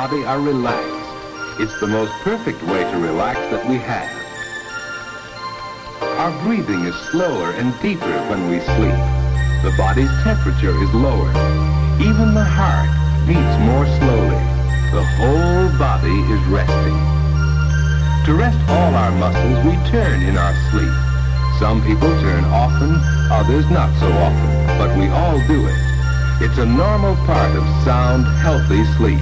Body are relaxed. It's the most perfect way to relax that we have. Our breathing is slower and deeper when we sleep. The body's temperature is lower. Even the heart beats more slowly. The whole body is resting. To rest all our muscles, we turn in our sleep. Some people turn often, others not so often, but we all do it. It's a normal part of sound, healthy sleep.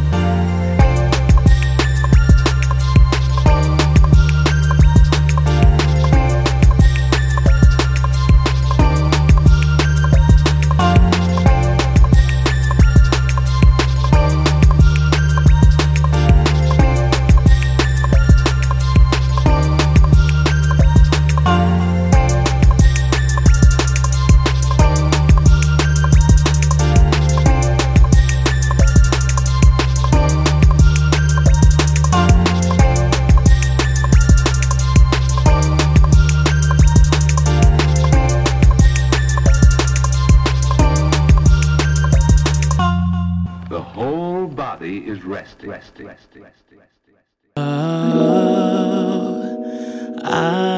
is resting. resting. resting. resting. resting. resting Oh, I